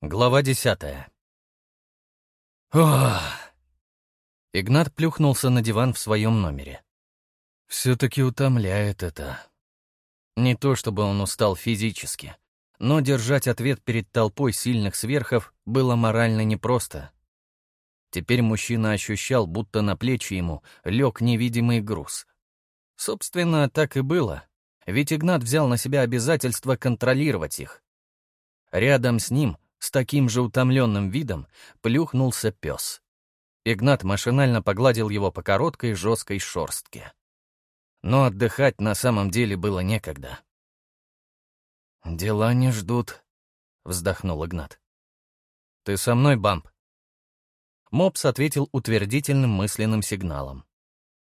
Глава десятая. Ох! Игнат плюхнулся на диван в своем номере. Все-таки утомляет это. Не то чтобы он устал физически, но держать ответ перед толпой сильных сверхов было морально непросто. Теперь мужчина ощущал, будто на плечи ему лег невидимый груз. Собственно, так и было, ведь Игнат взял на себя обязательство контролировать их. Рядом с ним с таким же утомленным видом плюхнулся пес. Игнат машинально погладил его по короткой жесткой шорстке. Но отдыхать на самом деле было некогда. «Дела не ждут», — вздохнул Игнат. «Ты со мной, Бамп?» Мопс ответил утвердительным мысленным сигналом.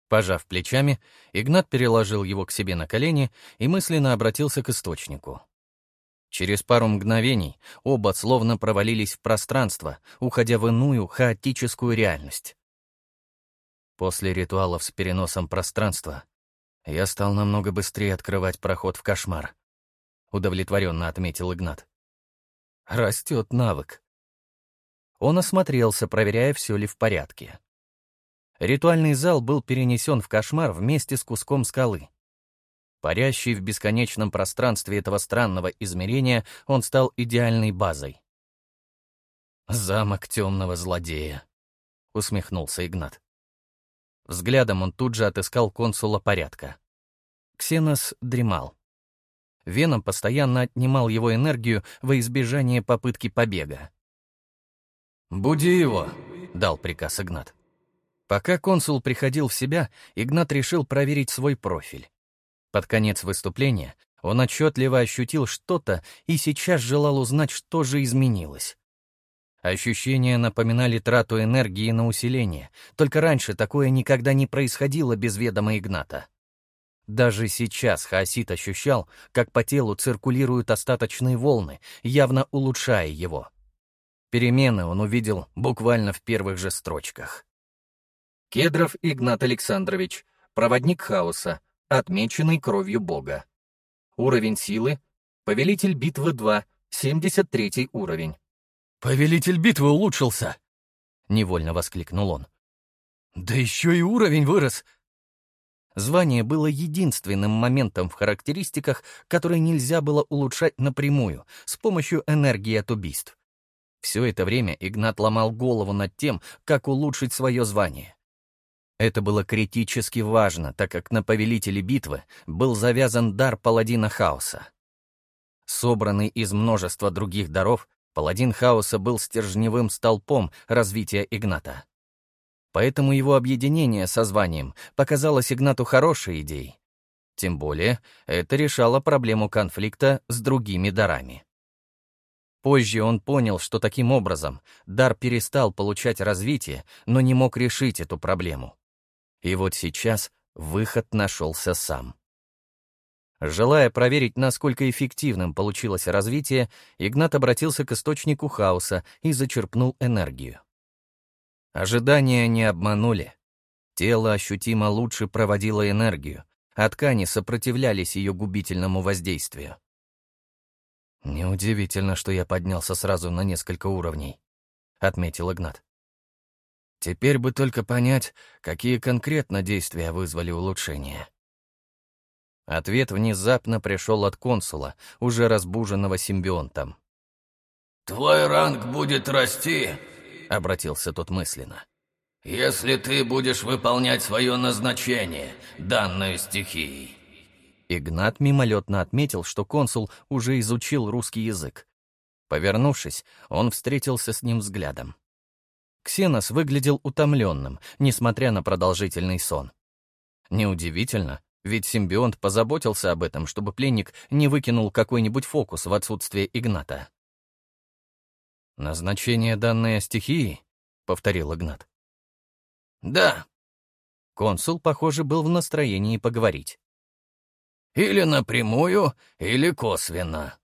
Пожав плечами, Игнат переложил его к себе на колени и мысленно обратился к источнику. Через пару мгновений оба словно провалились в пространство, уходя в иную хаотическую реальность. После ритуалов с переносом пространства я стал намного быстрее открывать проход в кошмар, удовлетворенно отметил Игнат. Растет навык. Он осмотрелся, проверяя, все ли в порядке. Ритуальный зал был перенесен в кошмар вместе с куском скалы. Парящий в бесконечном пространстве этого странного измерения, он стал идеальной базой. «Замок темного злодея», — усмехнулся Игнат. Взглядом он тут же отыскал консула порядка. Ксенос дремал. Веном постоянно отнимал его энергию во избежание попытки побега. «Буди его», — дал приказ Игнат. Пока консул приходил в себя, Игнат решил проверить свой профиль. Под конец выступления он отчетливо ощутил что-то и сейчас желал узнать, что же изменилось. Ощущения напоминали трату энергии на усиление, только раньше такое никогда не происходило без ведома Игната. Даже сейчас Хаосит ощущал, как по телу циркулируют остаточные волны, явно улучшая его. Перемены он увидел буквально в первых же строчках. Кедров Игнат Александрович, проводник хаоса, отмеченный кровью Бога. Уровень силы — Повелитель битвы 2, 73 уровень. «Повелитель битвы улучшился!» — невольно воскликнул он. «Да еще и уровень вырос!» Звание было единственным моментом в характеристиках, который нельзя было улучшать напрямую, с помощью энергии от убийств. Все это время Игнат ломал голову над тем, как улучшить свое звание. Это было критически важно, так как на повелителе битвы был завязан дар паладина хаоса. Собранный из множества других даров, паладин хаоса был стержневым столпом развития Игната. Поэтому его объединение со званием показалось Игнату хорошей идеей. Тем более, это решало проблему конфликта с другими дарами. Позже он понял, что таким образом дар перестал получать развитие, но не мог решить эту проблему. И вот сейчас выход нашелся сам. Желая проверить, насколько эффективным получилось развитие, Игнат обратился к источнику хаоса и зачерпнул энергию. Ожидания не обманули. Тело ощутимо лучше проводило энергию, а ткани сопротивлялись ее губительному воздействию. «Неудивительно, что я поднялся сразу на несколько уровней», — отметил Игнат. Теперь бы только понять, какие конкретно действия вызвали улучшение. Ответ внезапно пришел от консула, уже разбуженного симбионтом. «Твой ранг будет расти», — обратился тот мысленно. «если ты будешь выполнять свое назначение, данное стихией». Игнат мимолетно отметил, что консул уже изучил русский язык. Повернувшись, он встретился с ним взглядом. Ксенос выглядел утомленным, несмотря на продолжительный сон. Неудивительно, ведь симбионт позаботился об этом, чтобы пленник не выкинул какой-нибудь фокус в отсутствие Игната. «Назначение данной стихии?» — повторил Игнат. «Да». Консул, похоже, был в настроении поговорить. «Или напрямую, или косвенно»,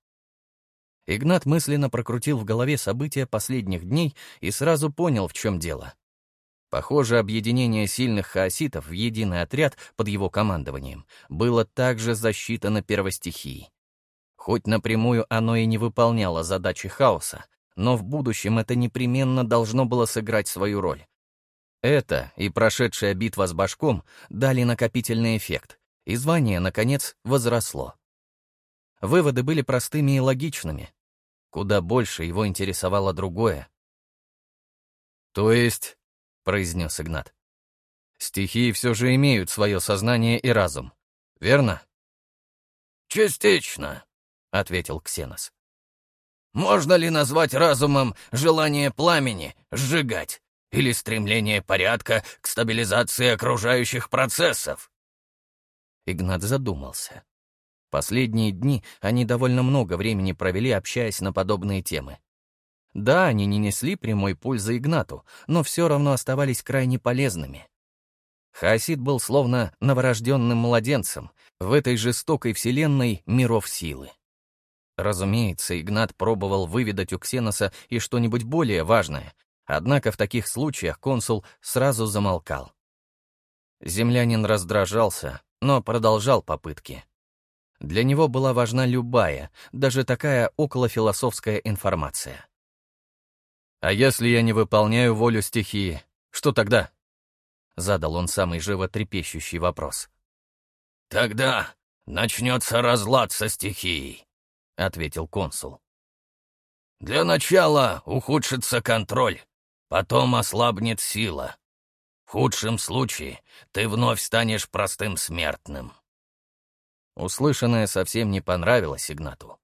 Игнат мысленно прокрутил в голове события последних дней и сразу понял, в чем дело. Похоже, объединение сильных хаоситов в единый отряд под его командованием было также засчитано первостихией. Хоть напрямую оно и не выполняло задачи хаоса, но в будущем это непременно должно было сыграть свою роль. Это и прошедшая битва с башком дали накопительный эффект, и звание, наконец, возросло. Выводы были простыми и логичными. Куда больше его интересовало другое. «То есть», — произнес Игнат, — «стихии все же имеют свое сознание и разум, верно?» «Частично», — ответил Ксенос. «Можно ли назвать разумом желание пламени сжигать или стремление порядка к стабилизации окружающих процессов?» Игнат задумался. Последние дни они довольно много времени провели, общаясь на подобные темы. Да, они не несли прямой пользы Игнату, но все равно оставались крайне полезными. Хаосид был словно новорожденным младенцем в этой жестокой вселенной миров силы. Разумеется, Игнат пробовал выведать у Ксеноса и что-нибудь более важное, однако в таких случаях консул сразу замолкал. Землянин раздражался, но продолжал попытки. Для него была важна любая, даже такая околофилософская информация. «А если я не выполняю волю стихии, что тогда?» Задал он самый животрепещущий вопрос. «Тогда начнется разлад со стихией», — ответил консул. «Для начала ухудшится контроль, потом ослабнет сила. В худшем случае ты вновь станешь простым смертным». Услышанное совсем не понравилось Игнату.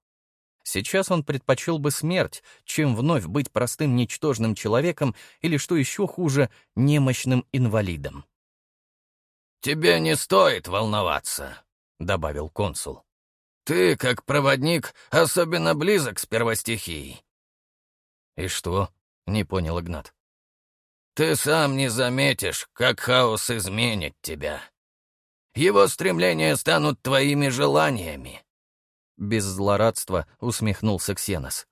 Сейчас он предпочел бы смерть, чем вновь быть простым ничтожным человеком или, что еще хуже, немощным инвалидом. «Тебе не стоит волноваться», — добавил консул. «Ты, как проводник, особенно близок с первостихией». «И что?» — не понял Игнат. «Ты сам не заметишь, как хаос изменит тебя», его стремления станут твоими желаниями». Без злорадства усмехнулся Ксенос.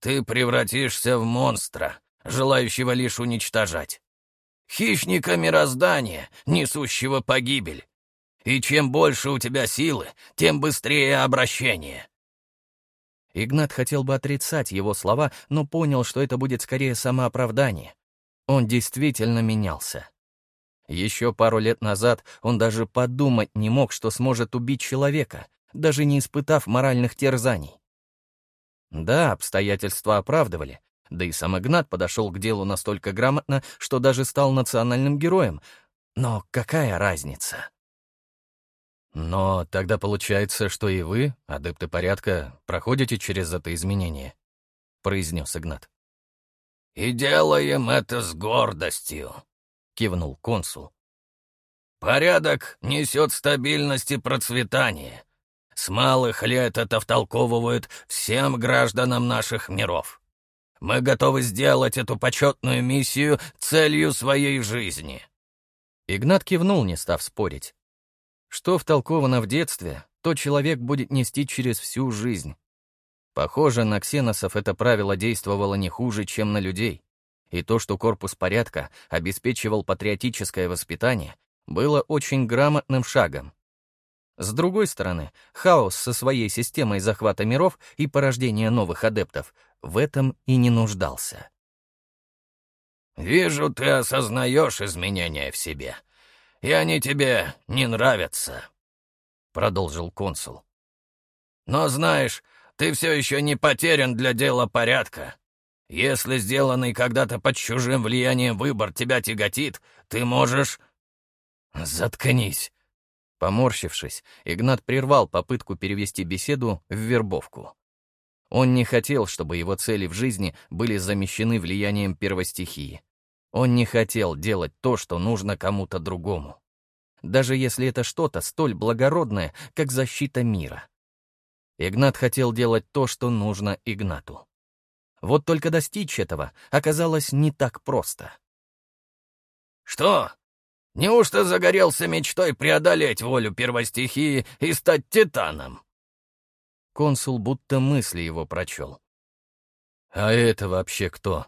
«Ты превратишься в монстра, желающего лишь уничтожать. Хищника мироздания, несущего погибель. И чем больше у тебя силы, тем быстрее обращение». Игнат хотел бы отрицать его слова, но понял, что это будет скорее самооправдание. Он действительно менялся. Еще пару лет назад он даже подумать не мог, что сможет убить человека, даже не испытав моральных терзаний. Да, обстоятельства оправдывали, да и сам Игнат подошел к делу настолько грамотно, что даже стал национальным героем. Но какая разница? Но тогда получается, что и вы, адепты порядка, проходите через это изменение, произнес Игнат. И делаем это с гордостью, кивнул консул. «Порядок несет стабильность и процветание. С малых лет это втолковывают всем гражданам наших миров. Мы готовы сделать эту почетную миссию целью своей жизни». Игнат кивнул, не став спорить. Что втолковано в детстве, то человек будет нести через всю жизнь. Похоже, на ксеносов это правило действовало не хуже, чем на людей и то, что корпус порядка обеспечивал патриотическое воспитание, было очень грамотным шагом. С другой стороны, хаос со своей системой захвата миров и порождения новых адептов в этом и не нуждался. «Вижу, ты осознаешь изменения в себе, и они тебе не нравятся», — продолжил консул. «Но знаешь, ты все еще не потерян для дела порядка. Если сделанный когда-то под чужим влиянием выбор тебя тяготит, ты можешь...» «Заткнись!» Поморщившись, Игнат прервал попытку перевести беседу в вербовку. Он не хотел, чтобы его цели в жизни были замещены влиянием первостихии. Он не хотел делать то, что нужно кому-то другому. Даже если это что-то столь благородное, как защита мира. Игнат хотел делать то, что нужно Игнату. Вот только достичь этого оказалось не так просто. «Что? Неужто загорелся мечтой преодолеть волю первостихии и стать титаном?» Консул будто мысли его прочел. «А это вообще кто?»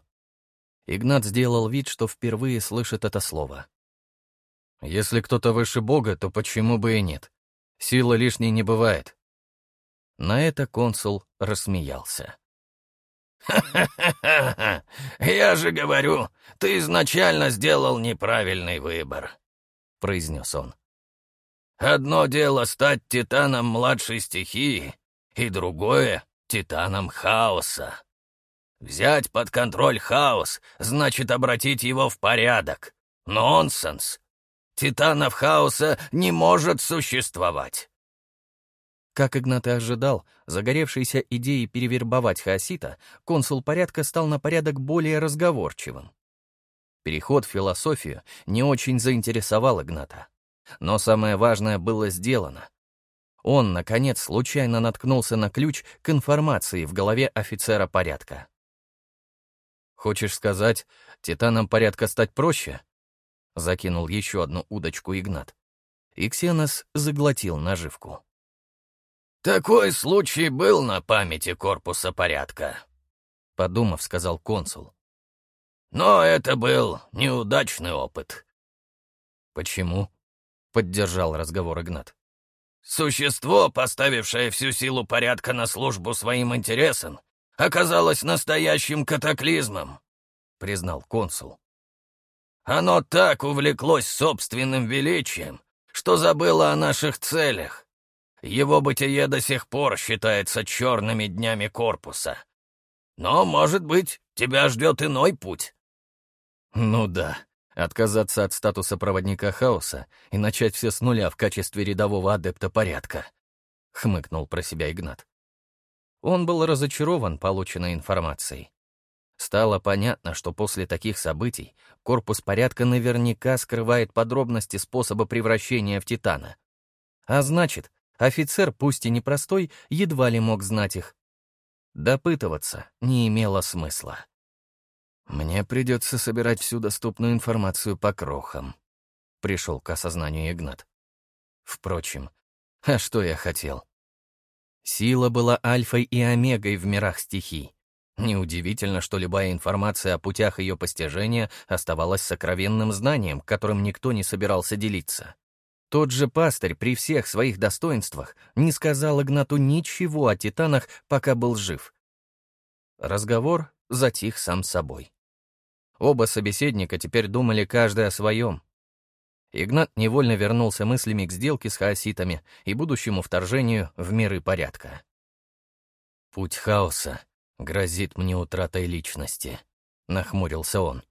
Игнат сделал вид, что впервые слышит это слово. «Если кто-то выше Бога, то почему бы и нет? Сила лишней не бывает». На это консул рассмеялся. «Ха-ха-ха! Я же говорю, ты изначально сделал неправильный выбор», — произнес он. «Одно дело стать титаном младшей стихии, и другое — титаном хаоса. Взять под контроль хаос значит обратить его в порядок. Нонсенс! Титанов хаоса не может существовать!» Как Игнат и ожидал, загоревшейся идеей перевербовать Хаосита, консул порядка стал на порядок более разговорчивым. Переход в философию не очень заинтересовал Игната. Но самое важное было сделано. Он, наконец, случайно наткнулся на ключ к информации в голове офицера порядка. «Хочешь сказать, титанам порядка стать проще?» Закинул еще одну удочку Игнат. И Ксенос заглотил наживку. «Такой случай был на памяти корпуса порядка», — подумав, сказал консул. «Но это был неудачный опыт». «Почему?» — поддержал разговор Игнат. «Существо, поставившее всю силу порядка на службу своим интересам, оказалось настоящим катаклизмом», — признал консул. «Оно так увлеклось собственным величием, что забыло о наших целях, его бытие до сих пор считается черными днями корпуса. Но, может быть, тебя ждет иной путь. Ну да, отказаться от статуса проводника хаоса и начать все с нуля в качестве рядового адепта порядка. Хмыкнул про себя Игнат. Он был разочарован полученной информацией. Стало понятно, что после таких событий корпус порядка наверняка скрывает подробности способа превращения в Титана. А значит, Офицер, пусть и непростой, едва ли мог знать их. Допытываться не имело смысла. «Мне придется собирать всю доступную информацию по крохам», — пришел к осознанию Игнат. Впрочем, а что я хотел? Сила была альфой и омегой в мирах стихий. Неудивительно, что любая информация о путях ее постижения оставалась сокровенным знанием, которым никто не собирался делиться. Тот же пастырь при всех своих достоинствах не сказал Игнату ничего о титанах, пока был жив. Разговор затих сам собой. Оба собеседника теперь думали каждый о своем. Игнат невольно вернулся мыслями к сделке с хаоситами и будущему вторжению в миры порядка. «Путь хаоса грозит мне утратой личности», — нахмурился он.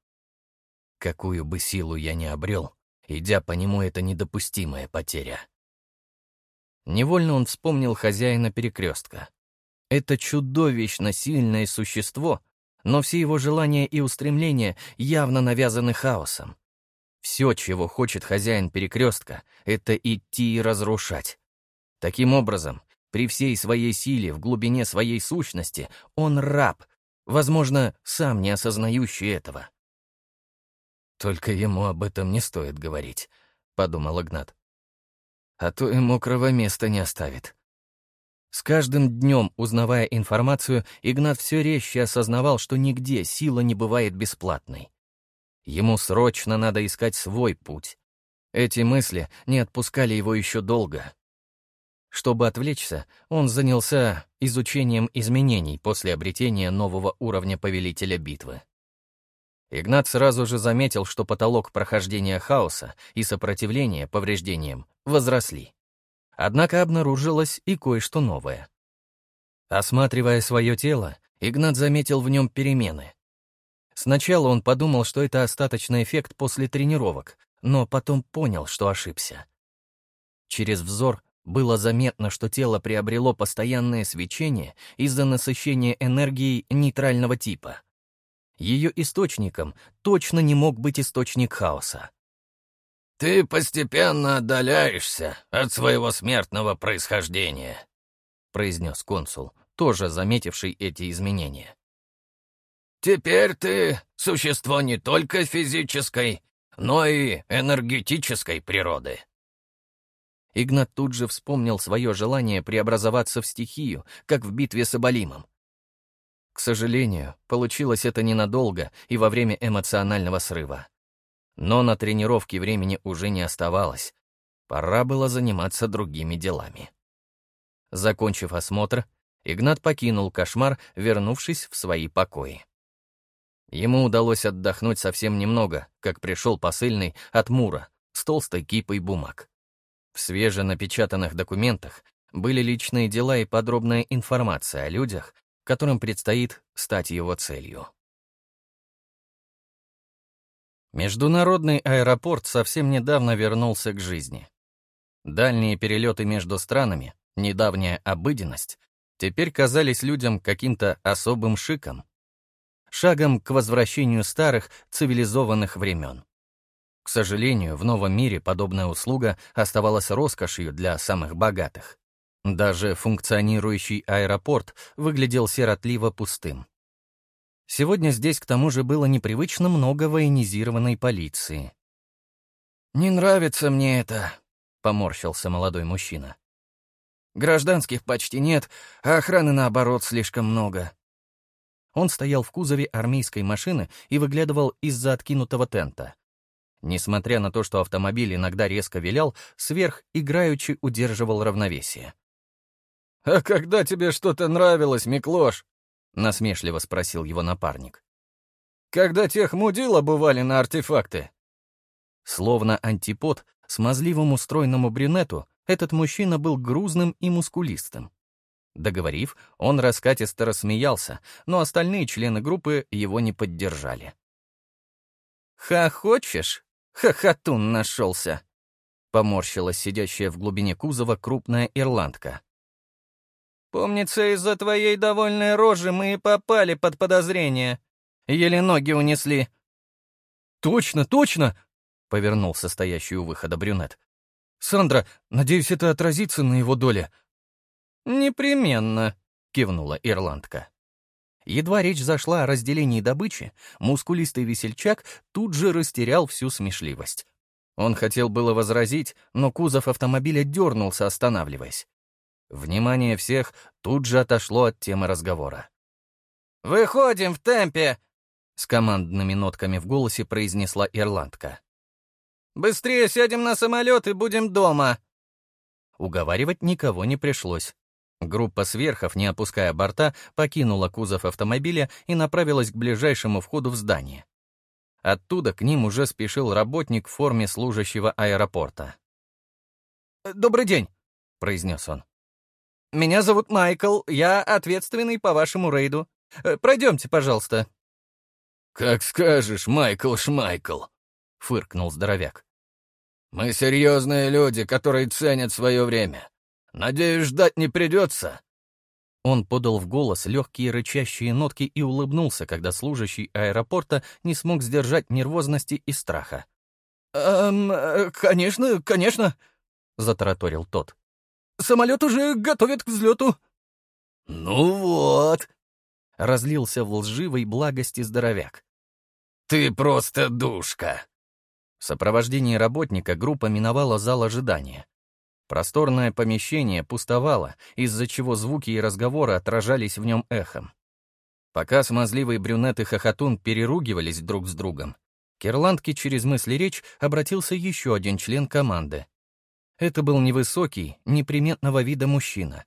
«Какую бы силу я ни обрел, Идя по нему, это недопустимая потеря. Невольно он вспомнил хозяина перекрестка. Это чудовищно сильное существо, но все его желания и устремления явно навязаны хаосом. Все, чего хочет хозяин перекрестка, это идти и разрушать. Таким образом, при всей своей силе, в глубине своей сущности, он раб, возможно, сам не осознающий этого. «Только ему об этом не стоит говорить», — подумал Игнат. «А то ему мокрого места не оставит». С каждым днем, узнавая информацию, Игнат все резче осознавал, что нигде сила не бывает бесплатной. Ему срочно надо искать свой путь. Эти мысли не отпускали его еще долго. Чтобы отвлечься, он занялся изучением изменений после обретения нового уровня повелителя битвы. Игнат сразу же заметил, что потолок прохождения хаоса и сопротивления повреждениям возросли. Однако обнаружилось и кое-что новое. Осматривая свое тело, Игнат заметил в нем перемены. Сначала он подумал, что это остаточный эффект после тренировок, но потом понял, что ошибся. Через взор было заметно, что тело приобрело постоянное свечение из-за насыщения энергией нейтрального типа — ее источником точно не мог быть источник хаоса. «Ты постепенно отдаляешься от своего смертного происхождения», — произнес консул, тоже заметивший эти изменения. «Теперь ты — существо не только физической, но и энергетической природы». Игнат тут же вспомнил свое желание преобразоваться в стихию, как в битве с Абалимом. К сожалению, получилось это ненадолго и во время эмоционального срыва. Но на тренировке времени уже не оставалось. Пора было заниматься другими делами. Закончив осмотр, Игнат покинул кошмар, вернувшись в свои покои. Ему удалось отдохнуть совсем немного, как пришел посыльный от Мура с толстой кипой бумаг. В свеженапечатанных документах были личные дела и подробная информация о людях, которым предстоит стать его целью. Международный аэропорт совсем недавно вернулся к жизни. Дальние перелеты между странами, недавняя обыденность, теперь казались людям каким-то особым шиком. Шагом к возвращению старых цивилизованных времен. К сожалению, в новом мире подобная услуга оставалась роскошью для самых богатых. Даже функционирующий аэропорт выглядел сиротливо пустым. Сегодня здесь к тому же было непривычно много военизированной полиции. «Не нравится мне это», — поморщился молодой мужчина. «Гражданских почти нет, а охраны, наоборот, слишком много». Он стоял в кузове армейской машины и выглядывал из-за откинутого тента. Несмотря на то, что автомобиль иногда резко вилял, сверх играючи удерживал равновесие. «А когда тебе что-то нравилось, Миклош?» — насмешливо спросил его напарник. «Когда тех мудила бывали на артефакты?» Словно антипод, смазливому стройному брюнету, этот мужчина был грузным и мускулистым. Договорив, он раскатисто рассмеялся, но остальные члены группы его не поддержали. «Ха-хочешь? Хохотун нашелся!» — поморщилась сидящая в глубине кузова крупная ирландка. Помнится, из-за твоей довольной рожи мы и попали под подозрение. Еле ноги унесли». «Точно, точно!» — повернулся стоящий у выхода брюнет. «Сандра, надеюсь, это отразится на его доле». «Непременно», — кивнула ирландка. Едва речь зашла о разделении добычи, мускулистый весельчак тут же растерял всю смешливость. Он хотел было возразить, но кузов автомобиля дернулся, останавливаясь. Внимание всех тут же отошло от темы разговора. «Выходим в темпе!» — с командными нотками в голосе произнесла ирландка. «Быстрее сядем на самолет и будем дома!» Уговаривать никого не пришлось. Группа сверхов, не опуская борта, покинула кузов автомобиля и направилась к ближайшему входу в здание. Оттуда к ним уже спешил работник в форме служащего аэропорта. «Добрый день», — произнес он. «Меня зовут Майкл, я ответственный по вашему рейду. Э, пройдемте, пожалуйста». «Как скажешь, Майкл Шмайкл», — фыркнул здоровяк. «Мы серьезные люди, которые ценят свое время. Надеюсь, ждать не придется». Он подал в голос легкие рычащие нотки и улыбнулся, когда служащий аэропорта не смог сдержать нервозности и страха. «Эм, э, конечно, конечно», — затараторил тот. Самолет уже готовят к взлету». «Ну вот», — разлился в лживой благости здоровяк. «Ты просто душка». В сопровождении работника группа миновала зал ожидания. Просторное помещение пустовало, из-за чего звуки и разговоры отражались в нем эхом. Пока смазливый брюнет и хохотун переругивались друг с другом, к Ирландке через мысли речь обратился еще один член команды, это был невысокий, неприметного вида мужчина.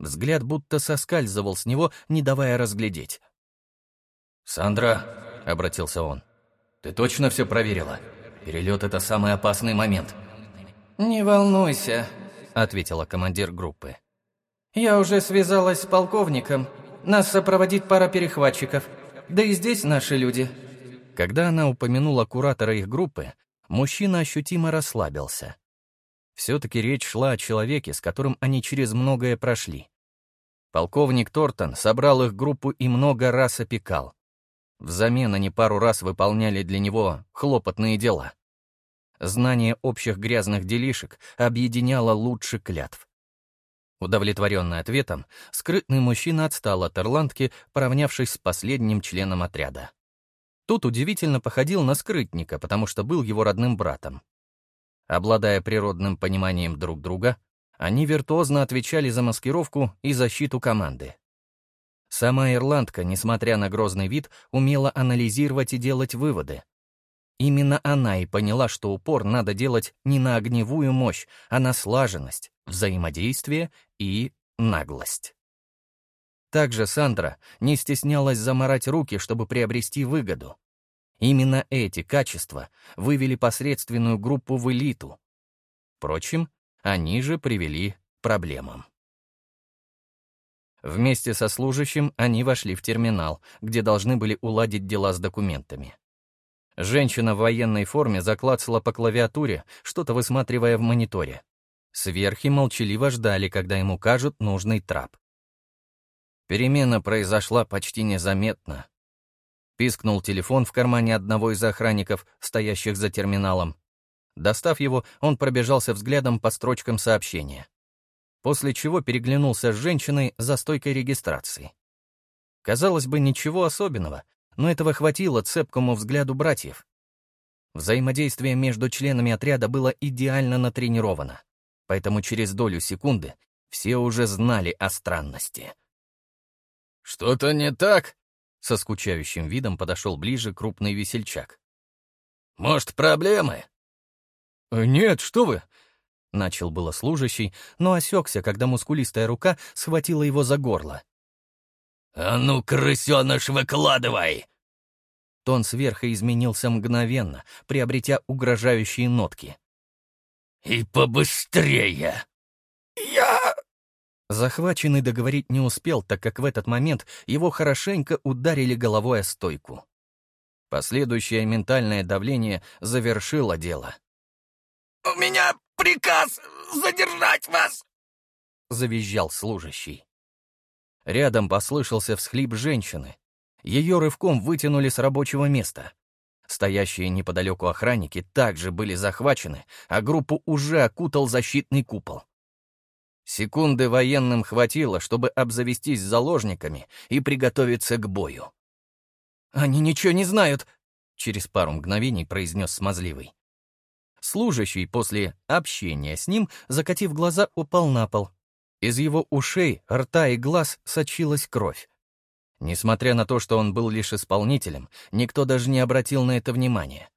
Взгляд будто соскальзывал с него, не давая разглядеть. «Сандра», — обратился он, — «ты точно все проверила? Перелет — это самый опасный момент». «Не волнуйся», — ответила командир группы. «Я уже связалась с полковником. Нас сопроводит пара перехватчиков. Да и здесь наши люди». Когда она упомянула куратора их группы, мужчина ощутимо расслабился. Все-таки речь шла о человеке, с которым они через многое прошли. Полковник Тортон собрал их группу и много раз опекал. Взамен они пару раз выполняли для него хлопотные дела. Знание общих грязных делишек объединяло лучше клятв. Удовлетворенный ответом, скрытный мужчина отстал от ирландки, поравнявшись с последним членом отряда. Тут удивительно походил на скрытника, потому что был его родным братом. Обладая природным пониманием друг друга, они виртуозно отвечали за маскировку и защиту команды. Сама ирландка, несмотря на грозный вид, умела анализировать и делать выводы. Именно она и поняла, что упор надо делать не на огневую мощь, а на слаженность, взаимодействие и наглость. Также Сандра не стеснялась заморать руки, чтобы приобрести выгоду. Именно эти качества вывели посредственную группу в элиту. Впрочем, они же привели к проблемам. Вместе со служащим они вошли в терминал, где должны были уладить дела с документами. Женщина в военной форме заклацала по клавиатуре, что-то высматривая в мониторе. Сверхи молчаливо ждали, когда им укажут нужный трап. Перемена произошла почти незаметно. Пискнул телефон в кармане одного из охранников, стоящих за терминалом. Достав его, он пробежался взглядом по строчкам сообщения после чего переглянулся с женщиной за стойкой регистрации. Казалось бы, ничего особенного, но этого хватило цепкому взгляду братьев. Взаимодействие между членами отряда было идеально натренировано, поэтому через долю секунды все уже знали о странности. «Что-то не так?» — со скучающим видом подошел ближе крупный весельчак. «Может, проблемы?» «Нет, что вы!» Начал было служащий, но осекся, когда мускулистая рука схватила его за горло. «А ну, крысеныш, выкладывай!» Тон сверху изменился мгновенно, приобретя угрожающие нотки. «И побыстрее!» «Я...» Захваченный договорить не успел, так как в этот момент его хорошенько ударили головой о стойку. Последующее ментальное давление завершило дело. «У меня приказ задержать вас!» — завизжал служащий. Рядом послышался всхлип женщины. Ее рывком вытянули с рабочего места. Стоящие неподалеку охранники также были захвачены, а группу уже окутал защитный купол. Секунды военным хватило, чтобы обзавестись заложниками и приготовиться к бою. «Они ничего не знают», — через пару мгновений произнес Смазливый. Служащий после общения с ним, закатив глаза, упал на пол. Из его ушей, рта и глаз сочилась кровь. Несмотря на то, что он был лишь исполнителем, никто даже не обратил на это внимания.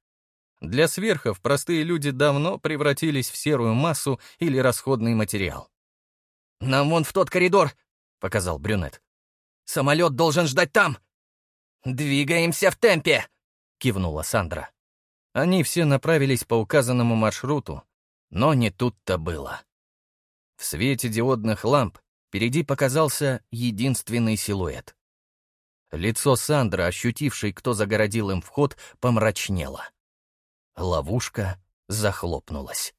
Для сверхов простые люди давно превратились в серую массу или расходный материал. «Нам вон в тот коридор!» — показал брюнет. «Самолет должен ждать там!» «Двигаемся в темпе!» — кивнула Сандра. Они все направились по указанному маршруту, но не тут-то было. В свете диодных ламп впереди показался единственный силуэт. Лицо Сандры, ощутившей, кто загородил им вход, помрачнело. Ловушка захлопнулась.